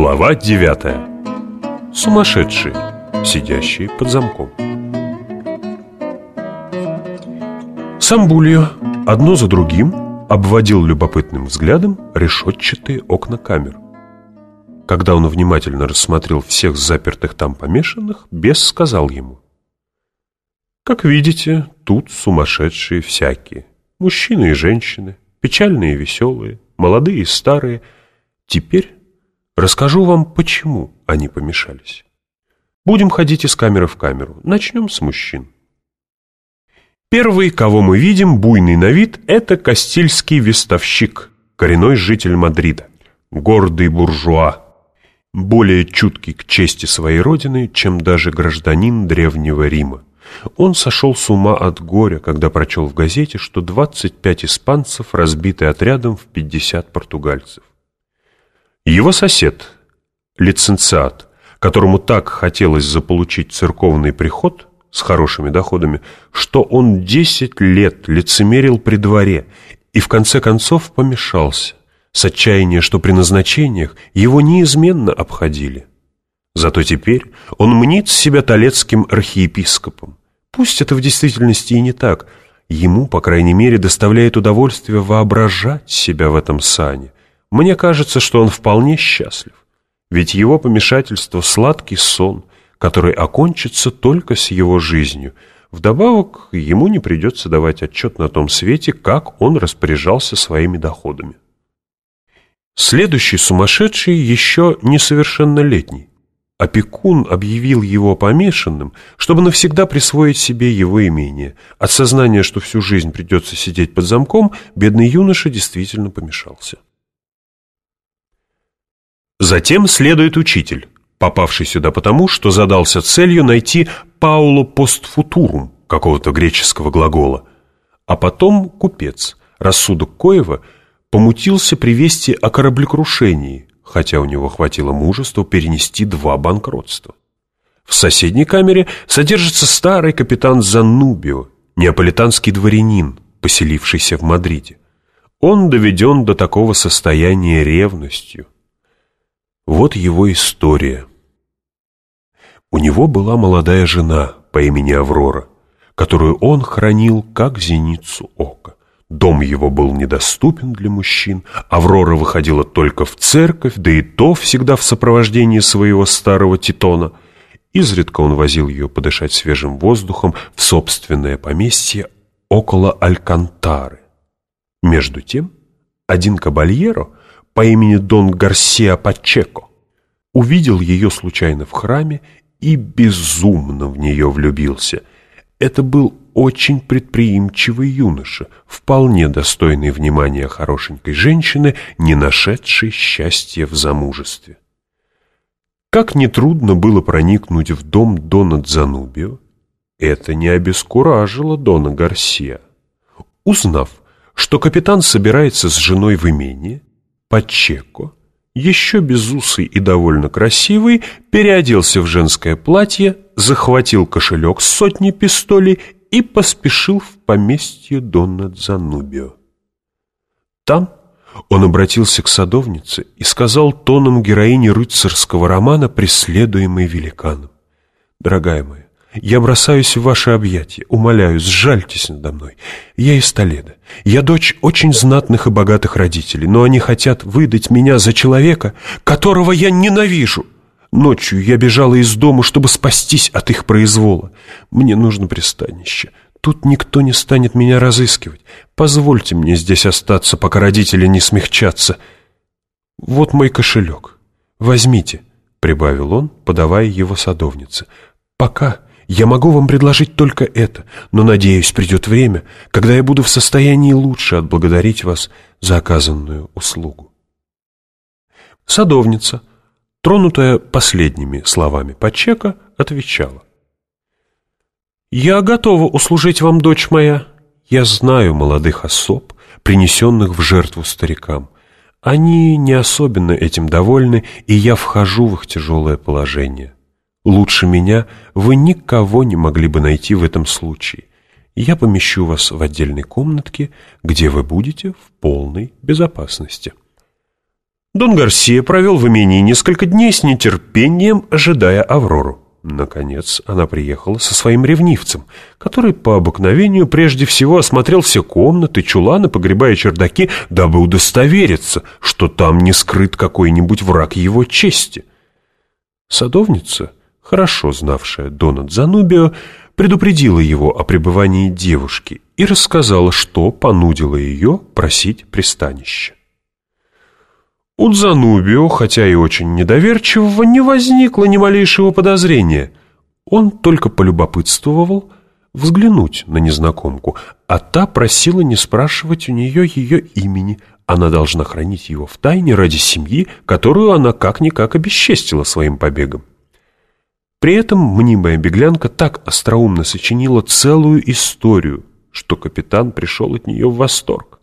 Глава 9 Сумасшедшие, сидящие под замком Самбулио одно за другим обводил любопытным взглядом решетчатые окна камер. Когда он внимательно рассмотрел всех запертых там помешанных, бес сказал ему «Как видите, тут сумасшедшие всякие, мужчины и женщины, печальные и веселые, молодые и старые. Теперь расскажу вам, почему они помешались. Будем ходить из камеры в камеру. Начнем с мужчин. Первый, кого мы видим, буйный на вид, это Кастильский вестовщик, коренной житель Мадрида, гордый буржуа, более чуткий к чести своей родины, чем даже гражданин Древнего Рима. Он сошел с ума от горя, когда прочел в газете, что 25 испанцев разбиты отрядом в 50 португальцев. Его сосед, лиценциат, которому так хотелось заполучить церковный приход с хорошими доходами, что он 10 лет лицемерил при дворе и в конце концов помешался, с отчаяния, что при назначениях его неизменно обходили. Зато теперь он мнит себя талецким архиепископом. Пусть это в действительности и не так. Ему, по крайней мере, доставляет удовольствие воображать себя в этом сане. Мне кажется, что он вполне счастлив. Ведь его помешательство — сладкий сон, который окончится только с его жизнью. Вдобавок, ему не придется давать отчет на том свете, как он распоряжался своими доходами. Следующий сумасшедший еще несовершеннолетний. Опекун объявил его помешанным, чтобы навсегда присвоить себе его имение. От сознания, что всю жизнь придется сидеть под замком, бедный юноша действительно помешался. Затем следует учитель, попавший сюда потому, что задался целью найти «пауло постфутурум» какого-то греческого глагола, а потом купец, рассудок коего помутился при вести о кораблекрушении, хотя у него хватило мужества перенести два банкротства. В соседней камере содержится старый капитан Занубио, неаполитанский дворянин, поселившийся в Мадриде. Он доведен до такого состояния ревностью. Вот его история. У него была молодая жена по имени Аврора, которую он хранил как зеницу ока. Дом его был недоступен для мужчин, Аврора выходила только в церковь, да и то всегда в сопровождении своего старого титона. Изредка он возил ее подышать свежим воздухом в собственное поместье около Алькантары. Между тем, один кабальеро по имени Дон Гарсиа Пачеко увидел ее случайно в храме и безумно в нее влюбился. Это был очень предприимчивый юноша, вполне достойный внимания хорошенькой женщины, не нашедшей счастья в замужестве. Как нетрудно было проникнуть в дом Дона Дзанубио, это не обескуражило Дона Гарсия. Узнав, что капитан собирается с женой в имение, Пачеко, еще безусый и довольно красивый, переоделся в женское платье, захватил кошелек с сотней пистолей и поспешил в поместье Донна Дзанубио. Там он обратился к садовнице и сказал тоном героини рыцарского романа, преследуемой великаном. «Дорогая моя, я бросаюсь в ваши объятия, умоляю, сжальтесь надо мной. Я из Толеда. Я дочь очень знатных и богатых родителей, но они хотят выдать меня за человека, которого я ненавижу». Ночью я бежала из дома, чтобы спастись от их произвола. Мне нужно пристанище. Тут никто не станет меня разыскивать. Позвольте мне здесь остаться, пока родители не смягчатся. Вот мой кошелек. Возьмите, — прибавил он, подавая его садовнице. Пока я могу вам предложить только это, но, надеюсь, придет время, когда я буду в состоянии лучше отблагодарить вас за оказанную услугу. Садовница — тронутая последними словами Пачека, отвечала. «Я готова услужить вам, дочь моя. Я знаю молодых особ, принесенных в жертву старикам. Они не особенно этим довольны, и я вхожу в их тяжелое положение. Лучше меня вы никого не могли бы найти в этом случае. Я помещу вас в отдельной комнатке, где вы будете в полной безопасности». Дон Гарсия провел в имении несколько дней с нетерпением, ожидая Аврору. Наконец она приехала со своим ревнивцем, который по обыкновению прежде всего осмотрел все комнаты, чуланы, погреба и чердаки, дабы удостовериться, что там не скрыт какой-нибудь враг его чести. Садовница, хорошо знавшая Дона Дзанубио, предупредила его о пребывании девушки и рассказала, что понудило ее просить пристанище. У Дзанубио, хотя и очень недоверчивого, не возникло ни малейшего подозрения. Он только полюбопытствовал взглянуть на незнакомку, а та просила не спрашивать у нее ее имени. Она должна хранить его в тайне ради семьи, которую она как-никак обесчестила своим побегом. При этом мнимая беглянка так остроумно сочинила целую историю, что капитан пришел от нее в восторг.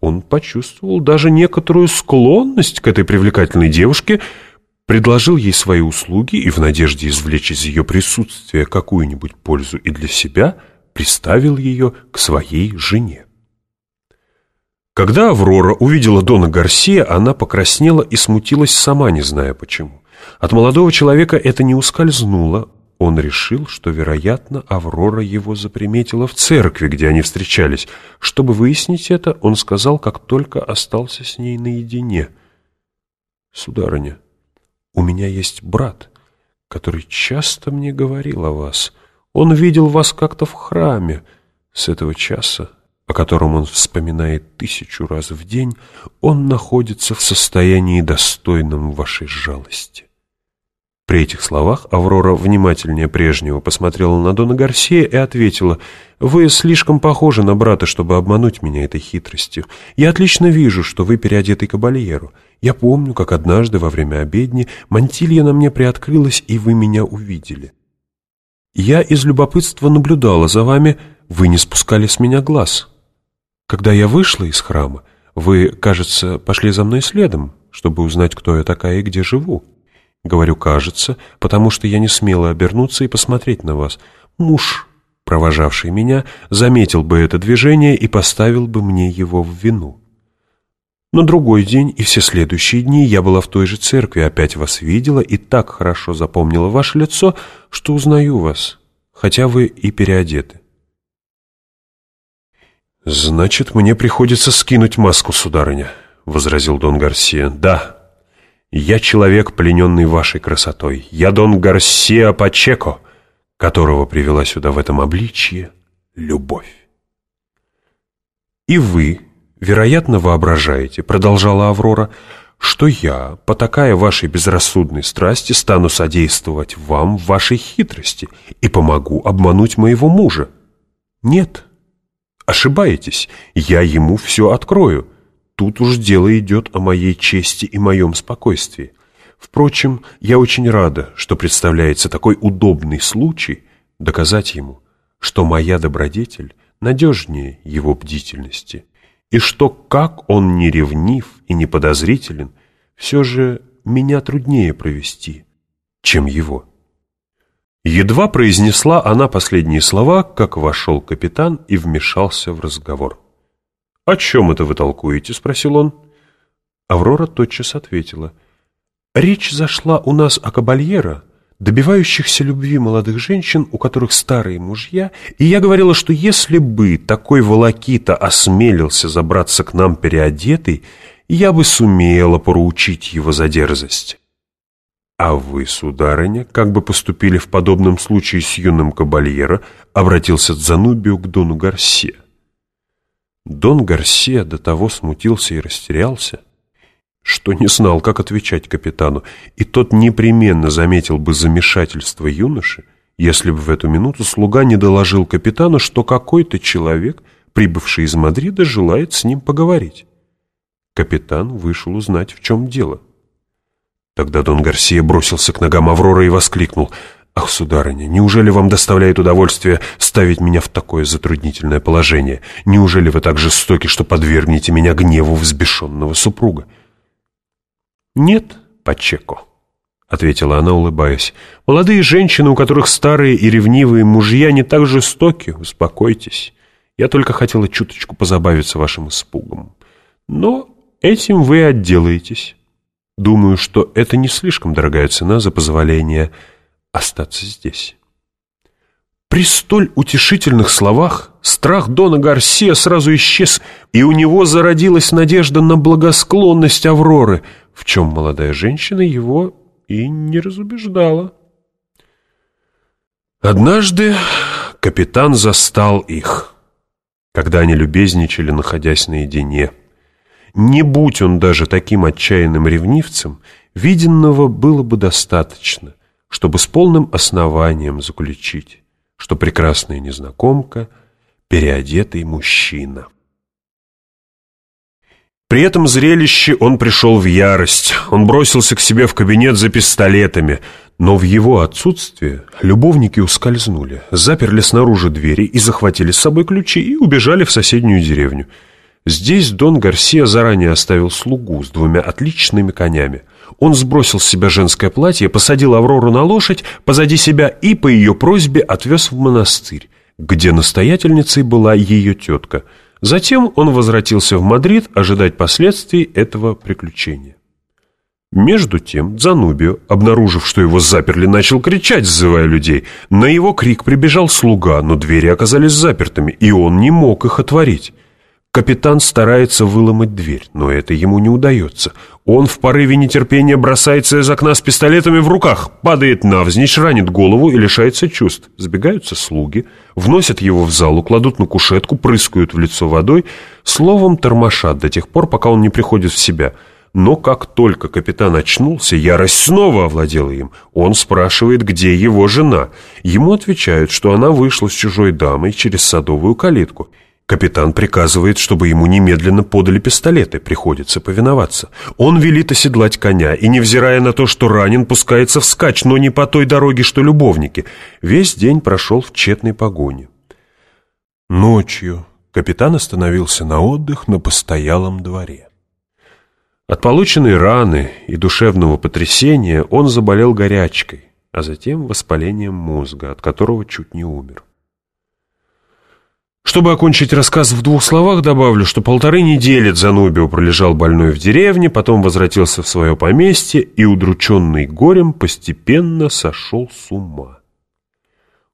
Он почувствовал даже некоторую склонность к этой привлекательной девушке, предложил ей свои услуги и в надежде извлечь из ее присутствия какую-нибудь пользу и для себя приставил ее к своей жене. Когда Аврора увидела Дона Гарсия, она покраснела и смутилась сама, не зная почему. От молодого человека это не ускользнуло, он решил, что, вероятно, Аврора его заприметила в церкви, где они встречались. Чтобы выяснить это, он сказал, как только остался с ней наедине. «Сударыня, у меня есть брат, который часто мне говорил о вас. Он видел вас как-то в храме. С этого часа, о котором он вспоминает тысячу раз в день, он находится в состоянии достойном вашей жалости». При этих словах Аврора внимательнее прежнего посмотрела на Дона Гарсия и ответила, «Вы слишком похожи на брата, чтобы обмануть меня этой хитростью. Я отлично вижу, что вы переодетый кабальеру. Я помню, как однажды во время обедни мантилья на мне приоткрылась, и вы меня увидели. Я из любопытства наблюдала за вами, вы не спускали с меня глаз. Когда я вышла из храма, вы, кажется, пошли за мной следом, чтобы узнать, кто я такая и где живу». Говорю «кажется», потому что я не смела обернуться и посмотреть на вас. Муж, провожавший меня, заметил бы это движение и поставил бы мне его в вину. На другой день и все следующие дни я была в той же церкви, опять вас видела и так хорошо запомнила ваше лицо, что узнаю вас, хотя вы и переодеты. «Значит, мне приходится скинуть маску, сударыня», — возразил Дон Гарсия. «Да, я человек, плененный вашей красотой. Я Дон Гарсиа Пачеко, которого привела сюда в этом обличье любовь. И вы, вероятно, воображаете, продолжала Аврора, что я, потакая вашей безрассудной страсти, стану содействовать вам в вашей хитрости и помогу обмануть моего мужа. Нет, ошибаетесь, я ему все открою. Тут уж дело идет о моей чести и моем спокойствии. Впрочем, я очень рада, что представляется такой удобный случай доказать ему, что моя добродетель надежнее его бдительности, и что, как он не ревнив и не подозрителен, все же меня труднее провести, чем его. Едва произнесла она последние слова, как вошел капитан и вмешался в разговор. «О чем это вы толкуете?» — спросил он. Аврора тотчас ответила. «Речь зашла у нас о кабальера, добивающихся любви молодых женщин, у которых старые мужья, и я говорила, что если бы такой волокита осмелился забраться к нам переодетый, я бы сумела поручить его за дерзость». «А вы, сударыня, как бы поступили в подобном случае с юным кабальеро?» — обратился Дзанубио к Дону Гарсия. Дон Гарсия до того смутился и растерялся, что не знал, как отвечать капитану, и тот непременно заметил бы замешательство юноши, если бы в эту минуту слуга не доложил капитану, что какой-то человек, прибывший из Мадрида, желает с ним поговорить. Капитан вышел узнать, в чем дело. Тогда Дон Гарсия бросился к ногам Авроры и воскликнул — «Ах, сударыня, неужели вам доставляет удовольствие ставить меня в такое затруднительное положение? Неужели вы так жестоки, что подвергнете меня гневу взбешенного супруга?» «Нет, Пачеко», — ответила она, улыбаясь. «Молодые женщины, у которых старые и ревнивые мужья, не так жестоки, успокойтесь. Я только хотела чуточку позабавиться вашим испугом. Но этим вы отделаетесь». Думаю, что это не слишком дорогая цена за позволение остаться здесь. При столь утешительных словах страх Дона Гарсия сразу исчез, и у него зародилась надежда на благосклонность Авроры, в чем молодая женщина его и не разубеждала. Однажды капитан застал их, когда они любезничали, находясь наедине. Не будь он даже таким отчаянным ревнивцем, виденного было бы достаточно, чтобы с полным основанием заключить, что прекрасная незнакомка — переодетый мужчина. При этом зрелище он пришел в ярость. Он бросился к себе в кабинет за пистолетами. Но в его отсутствие любовники ускользнули, заперли снаружи двери и захватили с собой ключи и убежали в соседнюю деревню. Здесь Дон Гарсия заранее оставил слугу с двумя отличными конями. Он сбросил с себя женское платье, посадил Аврору на лошадь позади себя и по ее просьбе отвез в монастырь, где настоятельницей была ее тетка. Затем он возвратился в Мадрид ожидать последствий этого приключения. Между тем Занубио, обнаружив, что его заперли, начал кричать, зазывая людей. На его крик прибежал слуга, но двери оказались запертыми, и он не мог их отворить. Капитан старается выломать дверь, но это ему не удается. Он в порыве нетерпения бросается из окна с пистолетами в руках, падает навзничь, ранит голову и лишается чувств. Сбегаются слуги, вносят его в залу, кладут на кушетку, прыскают в лицо водой, словом тормошат до тех пор, пока он не приходит в себя. Но как только капитан очнулся, ярость снова овладела им. Он спрашивает, где его жена. Ему отвечают, что она вышла с чужой дамой через садовую калитку. Капитан приказывает, чтобы ему немедленно подали пистолеты, приходится повиноваться. Он велит оседлать коня и, невзирая на то, что ранен, пускается вскачь, но не по той дороге, что любовники. Весь день прошел в тщетной погоне. Ночью капитан остановился на отдых на постоялом дворе. От полученной раны и душевного потрясения он заболел горячкой, а затем воспалением мозга, от которого чуть не умер. Чтобы окончить рассказ в двух словах, добавлю, что полторы недели Занубио пролежал больной в деревне, потом возвратился в свое поместье и, удрученный горем, постепенно сошел с ума.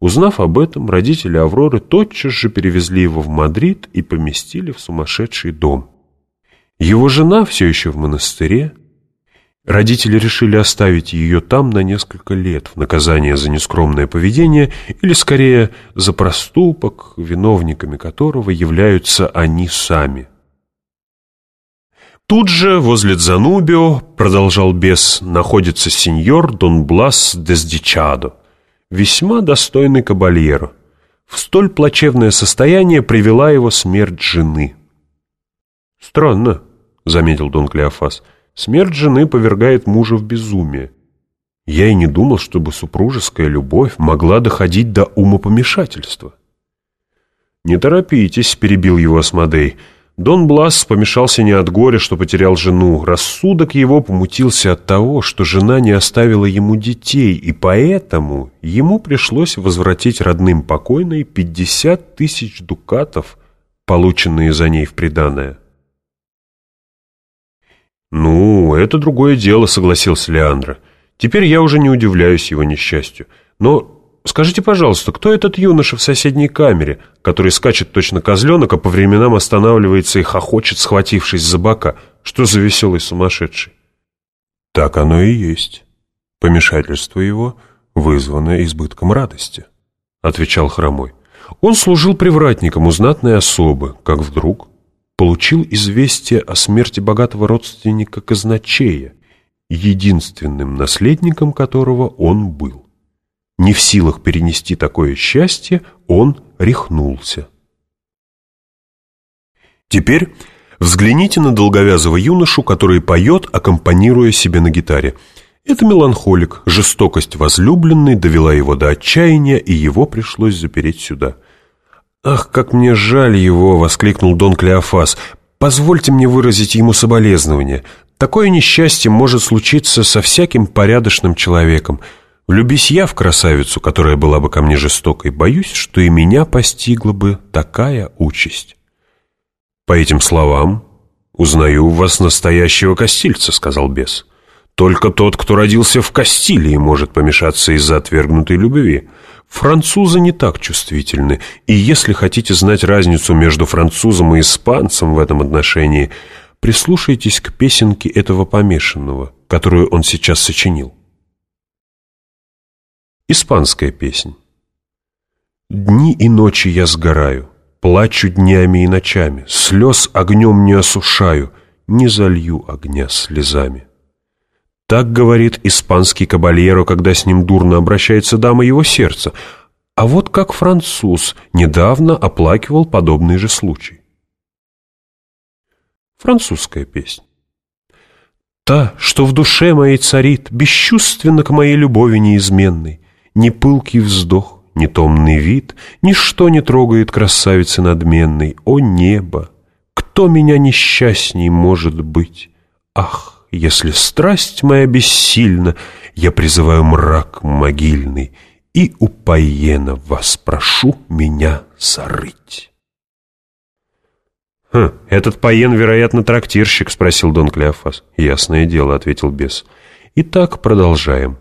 Узнав об этом, родители Авроры тотчас же перевезли его в Мадрид и поместили в сумасшедший дом. Его жена все еще в монастыре, Родители решили оставить ее там на несколько лет в наказание за нескромное поведение или, скорее, за проступок, виновниками которого являются они сами. Тут же, возле Дзанубио, продолжал бес, находится сеньор Дон Блас Дездичадо, весьма достойный кабальеро. В столь плачевное состояние привела его смерть жены. «Странно», — заметил Дон Клеофас, — Смерть жены повергает мужа в безумие. Я и не думал, чтобы супружеская любовь могла доходить до умопомешательства. «Не торопитесь», — перебил его Асмодей. Дон Блас помешался не от горя, что потерял жену. Рассудок его помутился от того, что жена не оставила ему детей, и поэтому ему пришлось возвратить родным покойной пятьдесят тысяч дукатов, полученные за ней в приданое. «Ну, это другое дело», — согласился Леандра. «Теперь я уже не удивляюсь его несчастью. Но скажите, пожалуйста, кто этот юноша в соседней камере, который скачет точно козленок, а по временам останавливается и хохочет, схватившись за бока? Что за веселый сумасшедший?» «Так оно и есть. Помешательство его вызвано избытком радости», — отвечал Хромой. «Он служил привратником у знатной особы, как вдруг...» получил известие о смерти богатого родственника казначея, единственным наследником которого он был. Не в силах перенести такое счастье, он рехнулся. Теперь взгляните на долговязого юношу, который поет, аккомпанируя себе на гитаре. Это меланхолик, жестокость возлюбленной довела его до отчаяния, и его пришлось запереть сюда – «Ах, как мне жаль его!» — воскликнул Дон Клеофас. «Позвольте мне выразить ему соболезнование. Такое несчастье может случиться со всяким порядочным человеком. Влюбись я в красавицу, которая была бы ко мне жестокой, боюсь, что и меня постигла бы такая участь». «По этим словам узнаю в вас настоящего костильца», — сказал бес. Только тот, кто родился в Кастилии, может помешаться из-за отвергнутой любви. Французы не так чувствительны, и если хотите знать разницу между французом и испанцем в этом отношении, прислушайтесь к песенке этого помешанного, которую он сейчас сочинил. Испанская песнь. Дни и ночи я сгораю, плачу днями и ночами, слез огнем не осушаю, не залью огня слезами. Так говорит испанский кабальеро, когда с ним дурно обращается дама его сердца. А вот как француз недавно оплакивал подобный же случай. Французская песня. Та, что в душе моей царит, бесчувственно к моей любови неизменной, ни пылкий вздох, ни томный вид, ничто не трогает красавицы надменной. О небо! Кто меня несчастней может быть? Ах! Если страсть моя бессильна, я призываю мрак могильный и у Паена вас прошу меня сорыть. «Хм, этот Паен, вероятно, трактирщик», — спросил Дон Клеофас. «Ясное дело», — ответил бес. «Итак, продолжаем».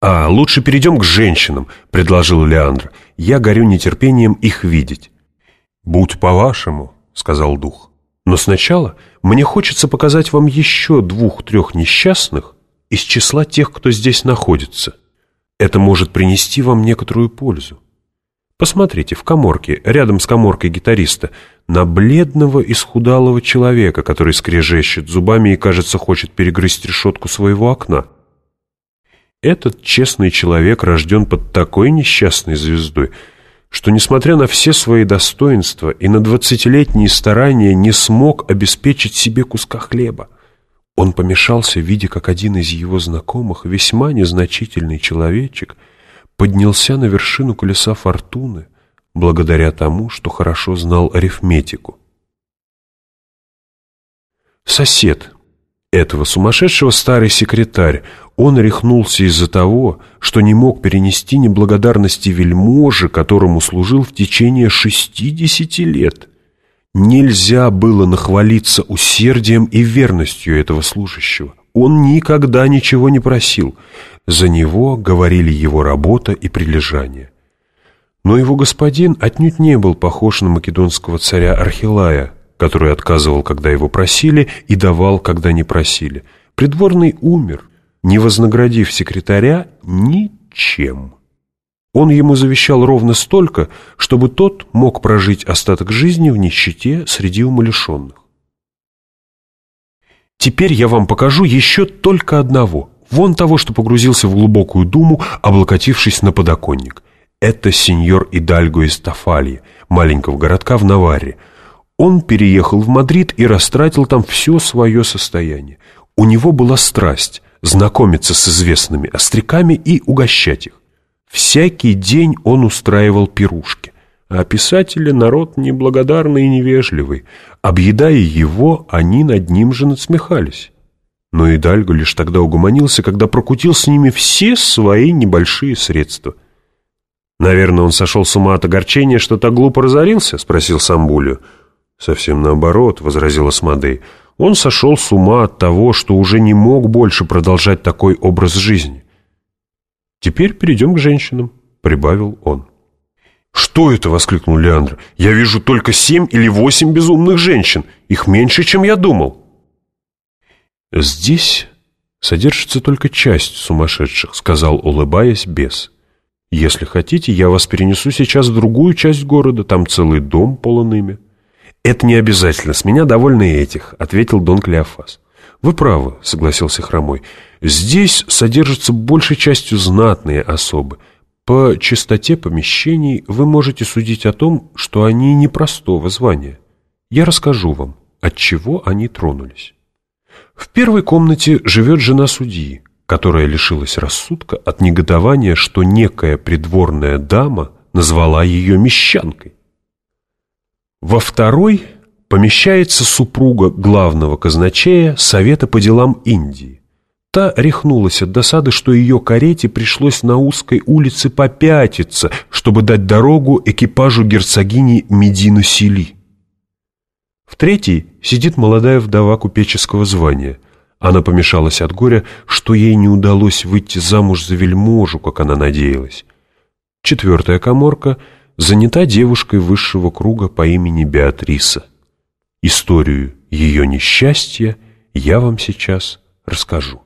«А, лучше перейдем к женщинам», — предложил Леандр. «Я горю нетерпением их видеть». «Будь по-вашему», — сказал дух. Но сначала мне хочется показать вам еще двух-трех несчастных из числа тех, кто здесь находится. Это может принести вам некоторую пользу. Посмотрите, в коморке, рядом с коморкой гитариста, на бледного исхудалого человека, который скрежещет зубами и, кажется, хочет перегрызть решетку своего окна. Этот честный человек рожден под такой несчастной звездой, что, несмотря на все свои достоинства и на двадцатилетние старания, не смог обеспечить себе куска хлеба. Он помешался, видя, как один из его знакомых, весьма незначительный человечек, поднялся на вершину колеса фортуны, благодаря тому, что хорошо знал арифметику. Сосед, этого сумасшедшего старый секретарь. Он рехнулся из-за того, что не мог перенести неблагодарности вельможи, которому служил в течение шестидесяти лет. Нельзя было нахвалиться усердием и верностью этого служащего. Он никогда ничего не просил. За него говорили его работа и прилежание. Но его господин отнюдь не был похож на македонского царя Архилая, который отказывал, когда его просили, и давал, когда не просили. Придворный умер, не вознаградив секретаря ничем. Он ему завещал ровно столько, чтобы тот мог прожить остаток жизни в нищете среди умалишенных. Теперь я вам покажу еще только одного. Вон того, что погрузился в глубокую думу, облокотившись на подоконник. Это сеньор Идальго из Тафальи, маленького городка в Наварре, он переехал в Мадрид и растратил там все свое состояние. У него была страсть знакомиться с известными остряками и угощать их. Всякий день он устраивал пирушки. А писатели народ неблагодарный и невежливый. Объедая его, они над ним же надсмехались. Но Идальго лишь тогда угомонился, когда прокутил с ними все свои небольшие средства. «Наверное, он сошел с ума от огорчения, что так глупо разорился?» — спросил Самбулю. «Совсем наоборот», — возразил Асмодей. «Он сошел с ума от того, что уже не мог больше продолжать такой образ жизни». «Теперь перейдем к женщинам», — прибавил он. «Что это?» — воскликнул Леандр. «Я вижу только семь или восемь безумных женщин. Их меньше, чем я думал». «Здесь содержится только часть сумасшедших», — сказал, улыбаясь, бес. «Если хотите, я вас перенесу сейчас в другую часть города. Там целый дом полон ими». «Это не обязательно, с меня довольны этих», — ответил Дон Клеофас. «Вы правы», — согласился Хромой. «Здесь содержатся большей частью знатные особы. По чистоте помещений вы можете судить о том, что они непростого звания. Я расскажу вам, от чего они тронулись. В первой комнате живет жена судьи, которая лишилась рассудка от негодования, что некая придворная дама назвала ее мещанкой. Во второй помещается супруга главного казначея Совета по делам Индии. Та рехнулась от досады, что ее карете пришлось на узкой улице попятиться, чтобы дать дорогу экипажу герцогини Медину Сили. В третьей сидит молодая вдова купеческого звания. Она помешалась от горя, что ей не удалось выйти замуж за вельможу, как она надеялась. Четвертая коморка занята девушкой высшего круга по имени Беатриса. Историю ее несчастья я вам сейчас расскажу.